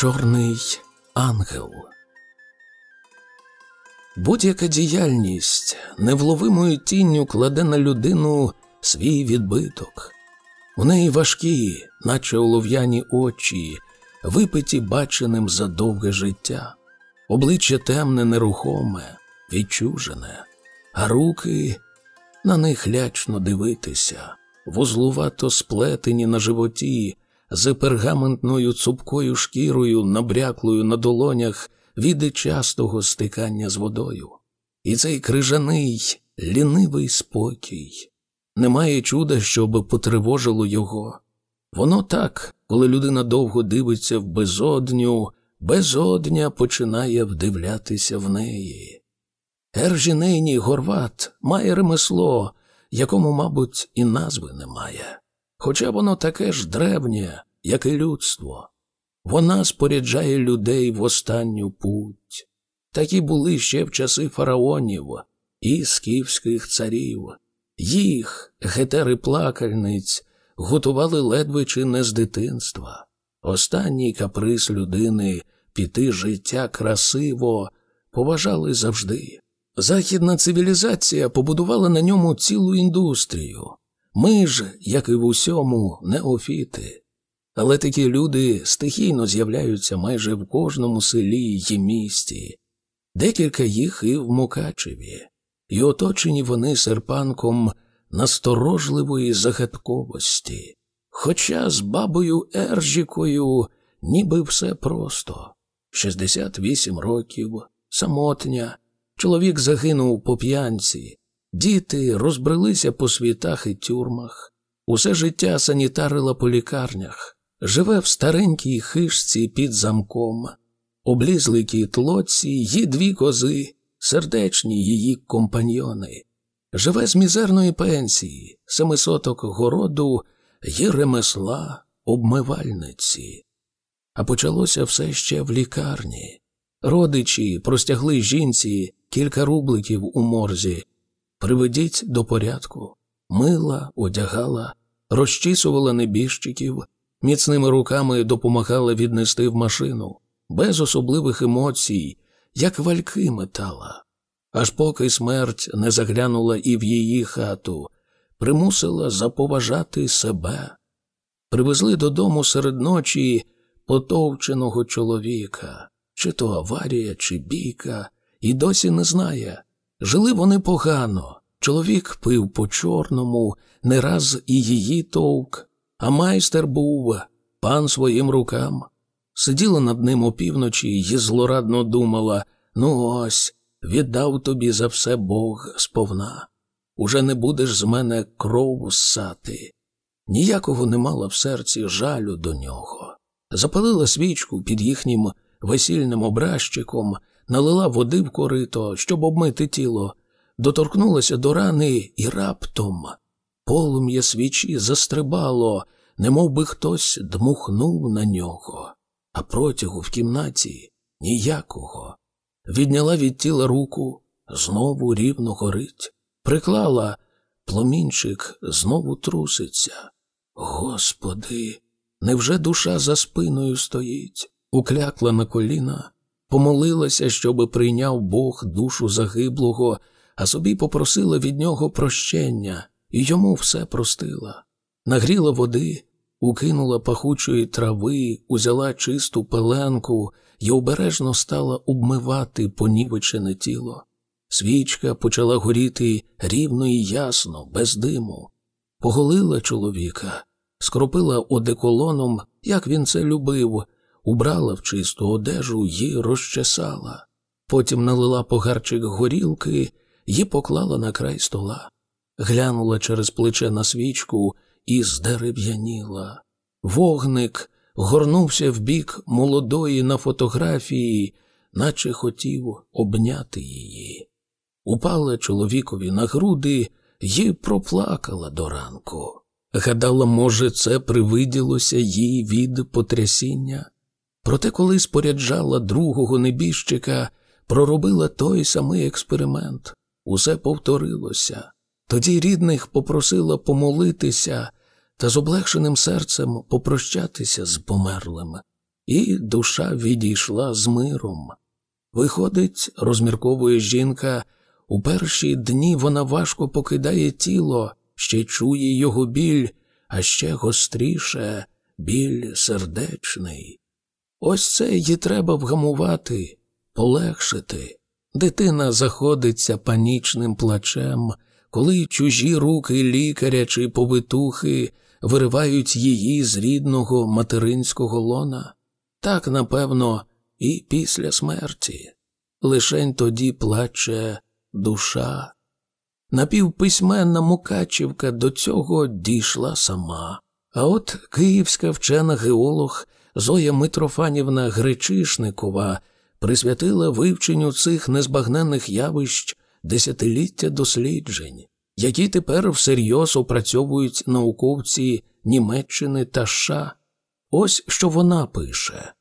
Чорний ангел. Будь-яка діяльність невловимою тінню кладе на людину свій відбиток. У неї важкі, наче олов'яні очі, випиті баченим за довге життя, обличчя темне, нерухоме, відчужене, а руки на них лячно дивитися, вузлувато сплетені на животі, з пергаментною цупкою шкірою, набряклою на долонях від частого стикання з водою. І цей крижаний, лінивий спокій. Немає чуда, щоб потривожило його. Воно так, коли людина довго дивиться в безодню, безодня починає вдивлятися в неї. Ержінейній Горват має ремесло, якому, мабуть, і назви немає хоча воно таке ж древнє, як і людство. Вона споряджає людей в останню путь. Такі були ще в часи фараонів і скіфських царів. Їх, гетери плакальниць, готували ледве чи не з дитинства. Останній каприз людини піти життя красиво поважали завжди. Західна цивілізація побудувала на ньому цілу індустрію, ми ж, як і в усьому, неофіти. Але такі люди стихійно з'являються майже в кожному селі й місті, декілька їх і в Мукачеві, і оточені вони серпанком насторожливої загадковості. Хоча з бабою Ержікою ніби все просто. 68 років, самотня, чоловік загинув по п'янці, Діти розбрелися по світах і тюрмах, усе життя санітарила по лікарнях, живе в старенькій хишці під замком, облізли тлоці, її дві кози, сердечні її компаньйони, живе з мізерної пенсії, семисоток городу й ремесла обмивальниці. А почалося все ще в лікарні. Родичі простягли жінці кілька рубликів у морзі. Приведіть до порядку, мила, одягала, розчісувала небіжчиків, міцними руками допомагала віднести в машину, без особливих емоцій, як вальки метала. Аж поки смерть не заглянула і в її хату, примусила заповажати себе. Привезли додому серед ночі потовченого чоловіка, чи то аварія, чи бійка, і досі не знає. Жили вони погано. Чоловік пив по чорному, не раз і її товк, а майстер був пан своїм рукам. Сиділа над ним опівночі і злорадно думала ну ось, віддав тобі за все Бог сповна. Уже не будеш з мене кров ссати. Ніякого не мала в серці жалю до нього. Запалила свічку під їхнім весільним образчиком налила води в корито, щоб обмити тіло, доторкнулася до рани і раптом полум'я свічі застрибало, немов би хтось дмухнув на нього, а протягу в кімнаті ніякого. Відняла від тіла руку, знову рівно горить, приклала, пломінчик знову труситься. Господи, невже душа за спиною стоїть? Уклякла на коліна, помолилася, щоби прийняв Бог душу загиблого, а собі попросила від нього прощення, і йому все простила. Нагріла води, укинула пахучої трави, узяла чисту пеленку і обережно стала обмивати понівечене тіло. Свічка почала горіти рівно і ясно, без диму, поголила чоловіка, скропила одеколоном, як він це любив, убрала в чисту одежу й розчесала, потім налила погарчик горілки й поклала на край стола, глянула через плече на свічку і здерев'яніла. Вогник горнувся в бік молодої на фотографії, наче хотів обняти її. Упала чоловікові на груди й проплакала до ранку. Гадала, може, це привиділося їй від потрясіння. Проте, коли споряджала другого небіжчика, проробила той самий експеримент. Усе повторилося. Тоді рідних попросила помолитися та з облегшеним серцем попрощатися з померлим. і душа відійшла з миром. Виходить, розмірковує жінка, у перші дні вона важко покидає тіло, ще чує його біль, а ще гостріше біль сердечний. Ось це її треба вгамувати, полегшити. Дитина заходиться панічним плачем, коли чужі руки лікаря чи повитухи виривають її з рідного материнського лона. Так, напевно, і після смерті. Лишень тоді плаче душа. Напівписьменна Мукачівка до цього дійшла сама. А от київська вчена геолог Зоя Митрофанівна Гречишникова присвятила вивченню цих незбагненних явищ десятиліття досліджень, які тепер всерйоз опрацьовують науковці Німеччини та США. Ось що вона пише.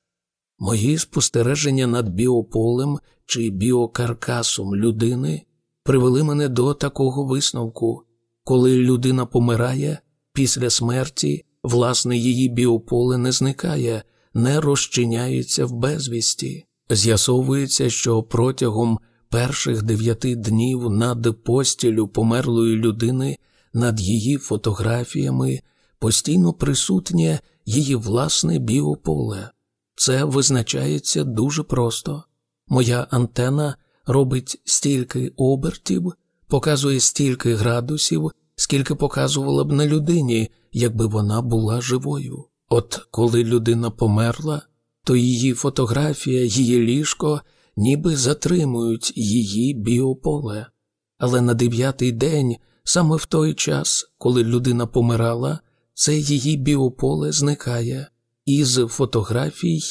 Мої спостереження над біополем чи біокаркасом людини привели мене до такого висновку, коли людина помирає після смерті, власне, її біополе не зникає, не розчиняється в безвісті. З'ясовується, що протягом перших дев'яти днів над постілю померлої людини, над її фотографіями постійно присутнє її власне біополе. Це визначається дуже просто. Моя антена робить стільки обертів, показує стільки градусів, скільки показувала б на людині, якби вона була живою. От коли людина померла, то її фотографія, її ліжко ніби затримують її біополе. Але на дев'ятий день, саме в той час, коли людина помирала, це її біополе зникає із фотографій,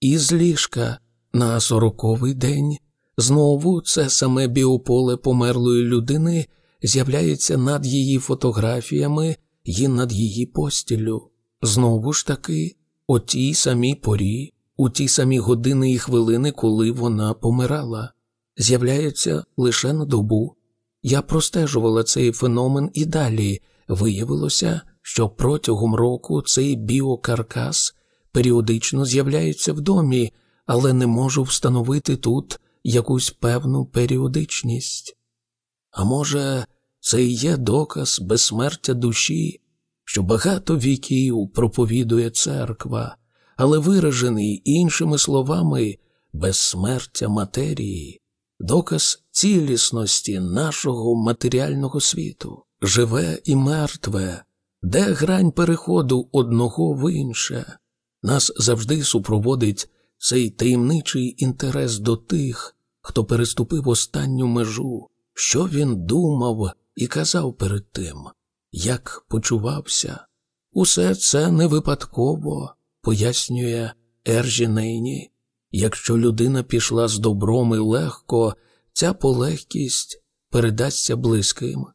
із ліжка на сороковий день. Знову це саме біополе померлої людини з'являється над її фотографіями і над її постілю. Знову ж таки, о тій самій порі, у ті самі години і хвилини, коли вона помирала, з'являється лише на добу. Я простежувала цей феномен і далі виявилося, що протягом року цей біокаркас періодично з'являється в домі, але не можу встановити тут якусь певну періодичність. А може, це і є доказ безсмертя душі, що багато віків проповідує церква, але виражений іншими словами безсмертя матерії, доказ цілісності нашого матеріального світу, живе і мертве, де грань переходу одного в інше, нас завжди супроводить цей таємничий інтерес до тих, хто переступив останню межу, що він думав і казав перед тим, як почувався. Усе це не випадково, пояснює Ержі Нейні. Якщо людина пішла з добром і легко, ця полегкість передасться близьким.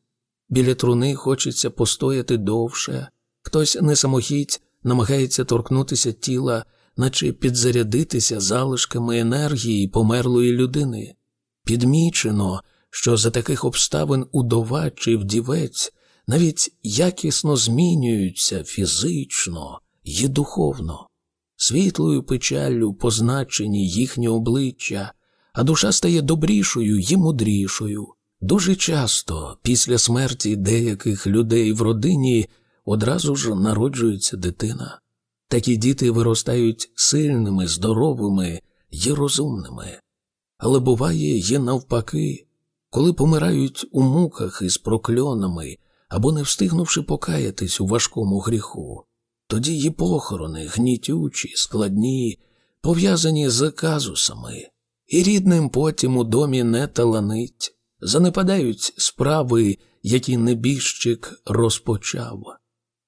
Біля труни хочеться постояти довше, хтось не самохідь намагається торкнутися тіла, наче підзарядитися залишками енергії померлої людини. Підмічено, що за таких обставин удова чи вдівець навіть якісно змінюються фізично і духовно, світлою печаллю позначені їхні обличчя, а душа стає добрішою і мудрішою. Дуже часто після смерті деяких людей в родині одразу ж народжується дитина. Такі діти виростають сильними, здоровими і розумними. Але буває є навпаки, коли помирають у муках із прокльонами або не встигнувши покаятись у важкому гріху, тоді її похорони, гнітючі, складні, пов'язані з казусами, і рідним потім у домі не таланить, занепадають справи, які небіжчик розпочав.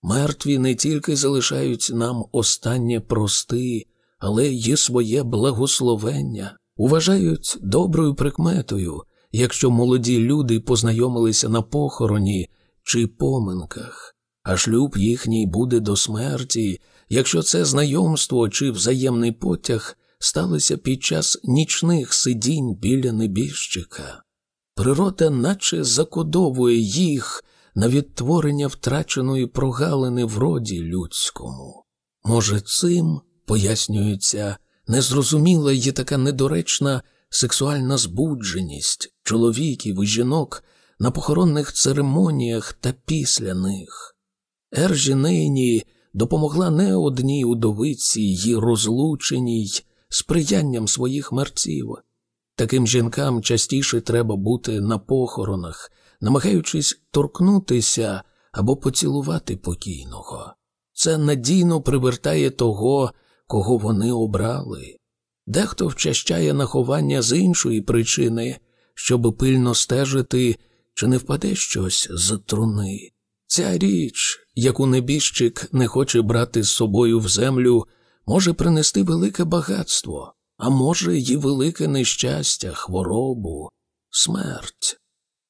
Мертві не тільки залишають нам останнє прости, але й своє благословення, вважають доброю прикметою, якщо молоді люди познайомилися на похороні чи поминках, а шлюб їхній буде до смерті, якщо це знайомство чи взаємний потяг сталося під час нічних сидінь біля небіжчика. Природа наче закодовує їх на відтворення втраченої прогалини в роді людському. Може, цим пояснюється, незрозуміла є така недоречна сексуальна збудженість чоловіків і жінок на похоронних церемоніях та після них. Ержі нині допомогла не одній удовиці її розлученій сприянням своїх мерців. Таким жінкам частіше треба бути на похоронах, намагаючись торкнутися або поцілувати покійного. Це надійно привертає того, кого вони обрали. Дехто вчащає на ховання з іншої причини, щоб пильно стежити, чи не впаде щось з труни. Ця річ, яку небіжчик не хоче брати з собою в землю, може принести велике багатство, а може й велике нещастя, хворобу, смерть.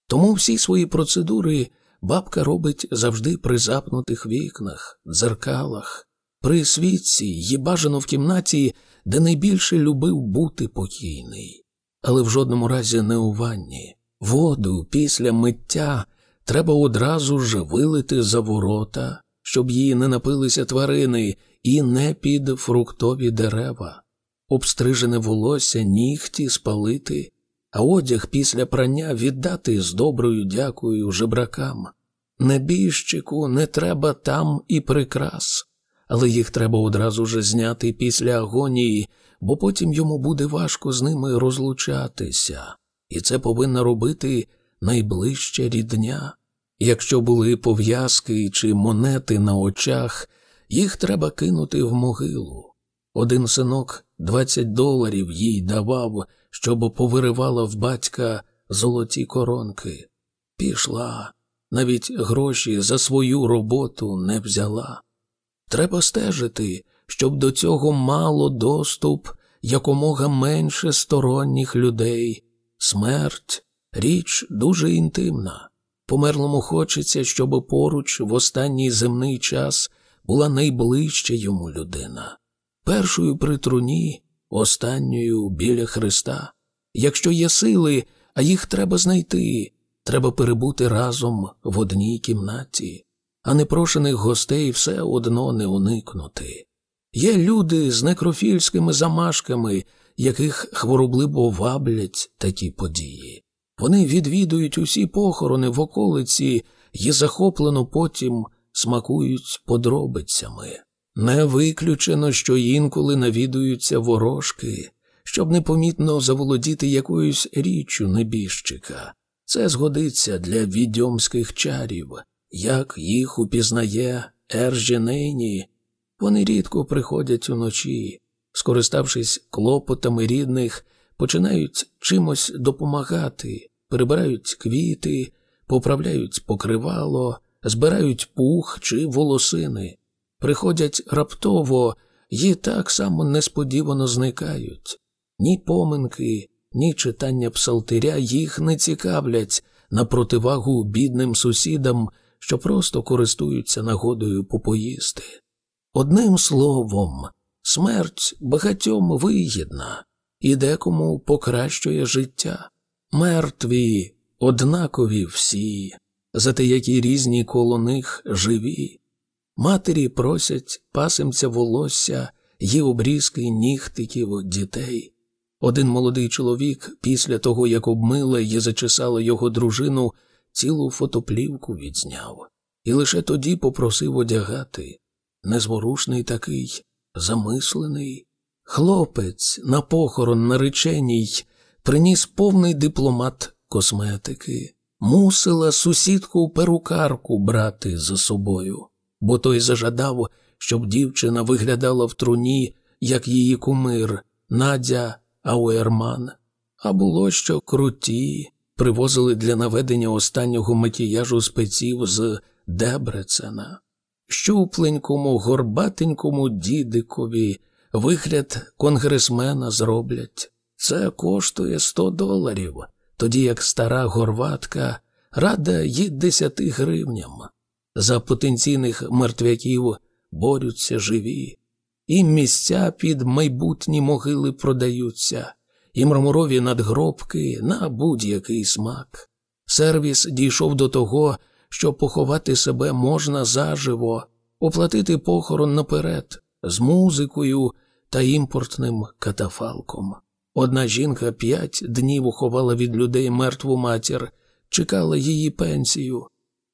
Тому всі свої процедури бабка робить завжди при запнутих вікнах, дзеркалах, при світці й бажано в кімнаті, де найбільше любив бути покійний, але в жодному разі не у ванні. Воду після миття треба одразу ж вилити за ворота, щоб її не напилися тварини, і не під фруктові дерева, обстрижене волосся, нігті спалити, а одяг після прання віддати з доброю дякою жебракам. Небіжчику не треба там і прикрас, але їх треба одразу ж зняти після агонії, бо потім йому буде важко з ними розлучатися, і це повинна робити найближча рідня. Якщо були пов'язки чи монети на очах, їх треба кинути в могилу. Один синок двадцять доларів їй давав, щоб повиривала в батька золоті коронки. Пішла, навіть гроші за свою роботу не взяла. Треба стежити, щоб до цього мало доступ якомога менше сторонніх людей. Смерть річ дуже інтимна. Померлому хочеться, щоб поруч в останній земний час була найближча йому людина. Першою при труні, останньою біля Христа. Якщо є сили, а їх треба знайти, треба перебути разом в одній кімнаті, а непрошених гостей все одно не уникнути. Є люди з некрофільськими замашками, яких хворобливо ваблять такі події. Вони відвідують усі похорони в околиці і захоплено потім смакують подробицями. Не виключено, що інколи навідуються ворожки, щоб непомітно заволодіти якоюсь річчю небіжчика. Це згодиться для відьомських чарів, як їх упізнає Ерженейні. Вони рідко приходять уночі, скориставшись клопотами рідних, починають чимось допомагати, перебирають квіти, поправляють покривало, збирають пух чи волосини, приходять раптово і так само несподівано зникають. Ні поминки, ні читання псалтиря їх не цікавлять на противагу бідним сусідам, що просто користуються нагодою попоїсти. Одним словом, смерть багатьом вигідна і декому покращує життя. Мертві однакові всі, зате які різні коло них живі. Матері просять пасимця волосся й обрізки нігтиків дітей. Один молодий чоловік, після того, як обмила і зачесала його дружину, цілу фотоплівку відзняв, і лише тоді попросив одягати. Незворушний такий, замислений. Хлопець на похорон нареченій приніс повний дипломат косметики, мусила сусідку перукарку брати за собою, бо той зажадав, щоб дівчина виглядала в труні, як її кумир, Надя Ауерман. А було що круті, привозили для наведення останнього макіяжу спеців з Дебрецена, щупленькому, горбатенькому дідикові. Вигляд конгресмена зроблять. Це коштує 100 доларів, тоді як стара горватка рада й 10 гривням. За потенційних мертвяків борються живі, і місця під майбутні могили продаються, і мраморові надгробки на будь-який смак. Сервіс дійшов до того, що поховати себе можна заживо, оплатити похорон наперед, з музикою та імпортним катафалком. Одна жінка п'ять днів уховала від людей мертву матір, чекала її пенсію.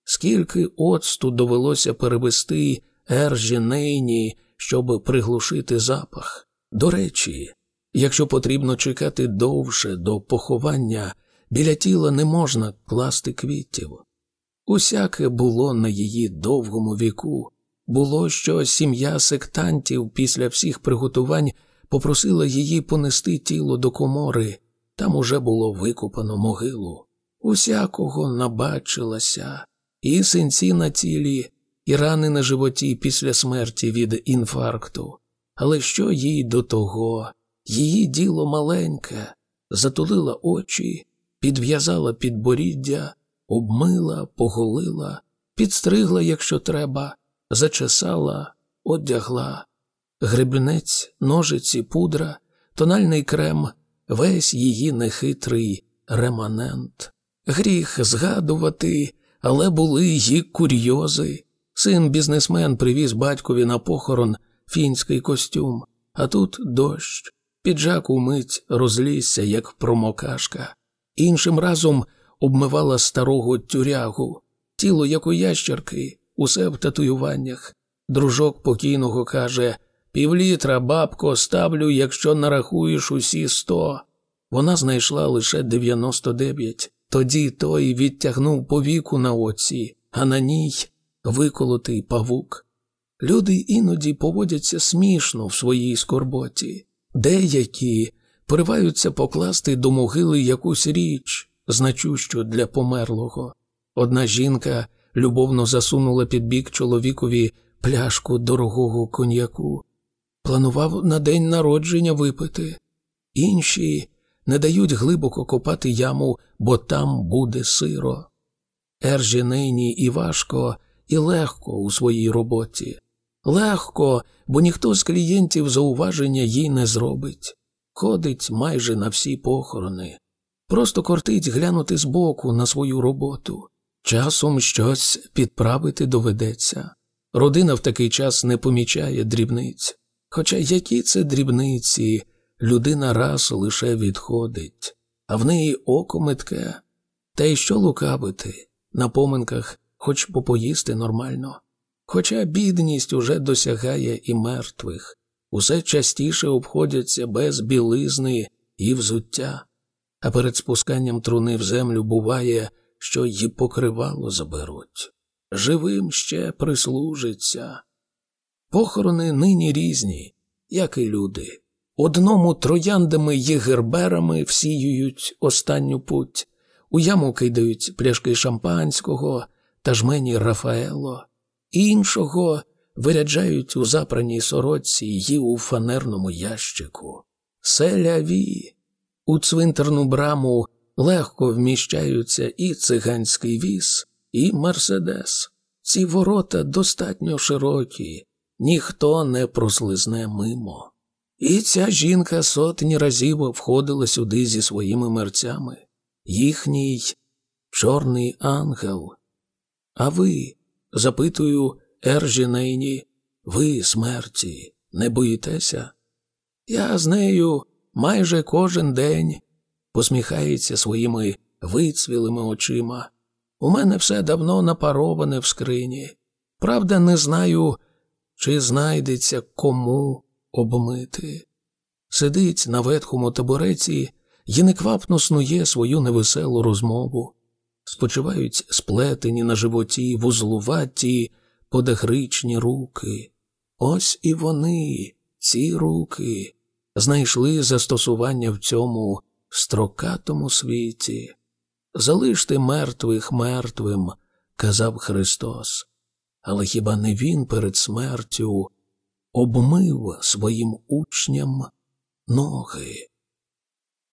Скільки оцту довелося перевести ержі нейні, щоб приглушити запах. До речі, якщо потрібно чекати довше до поховання, біля тіла не можна класти квітів. Усяке було на її довгому віку. Було, що сім'я сектантів після всіх приготувань попросила її понести тіло до комори, там уже було викопано могилу. Усякого набачилася, і синці на тілі, і рани на животі після смерті від інфаркту. Але що їй до того? Її діло маленьке, затулила очі, підв'язала підборіддя, обмила, поголила, підстригла, якщо треба, зачесала, одягла. Гребінець, ножиці, пудра, тональний крем, весь її нехитрий реманент. Гріх згадувати, але були й курйози. Син бізнесмен привіз батькові на похорон фінський костюм, а тут дощ. Піджак умить розлізся, як промокашка. Іншим разом обмивала старого тюрягу, тіло, як у ящерки, усе в татуюваннях. Дружок покійного каже Півлітра, бабко, ставлю, якщо нарахуєш усі сто. Вона знайшла лише дев'яносто дев'ять. Тоді той відтягнув повіку на оці, а на ній виколотий павук. Люди іноді поводяться смішно в своїй скорботі, деякі пориваються покласти до могили якусь річ, значущу для померлого. Одна жінка любовно засунула під бік чоловікові пляшку дорогого коньяку, планував на день народження випити, інші не дають глибоко копати яму, бо там буде сиро. Ержі нині і важко, і легко у своїй роботі. Легко, бо ніхто з клієнтів зауваження їй не зробить. Ходить майже на всі похорони. Просто кортить глянути збоку на свою роботу. Часом щось підправити доведеться. Родина в такий час не помічає дрібниць. Хоча які це дрібниці, людина раз лише відходить, а в неї око метке. Та й що лукавити, на поминках хоч попоїсти нормально. Хоча бідність уже досягає і мертвих, усе частіше обходяться без білизни і взуття, а перед спусканням труни в землю буває, що й покривало заберуть. Живим ще прислужиться. Похорони нині різні, як і люди. Одному трояндами й герберами всіюють останню путь, у яму кидають пляшки шампанського та жмені Рафаело, іншого виряджають у запраній сорочці й у фанерному ящику. Селяві. У цвинтарну браму легко вміщаються і циганський віз, і мерседес. Ці ворота достатньо широкі, ніхто не прослизне мимо. І ця жінка сотні разів входила сюди зі своїми мерцями, їхній чорний ангел. А ви, запитую, Ержінейні, ви смерті, не боїтеся? Я з нею майже кожен день посміхається своїми вицвілими очима. У мене все давно напароване в скрині. Правда, не знаю, чи знайдеться кому обмити. Сидить на ветхому табуреці і неквапно снує свою невеселу розмову. Спочивають сплетені на животі, вузлуваті, подагричні руки. Ось і вони, ці руки, знайшли застосування в цьому строкатому світі. Залиште мертвих мертвим, казав Христос. Але хіба не Він перед смертю обмив своїм учням ноги?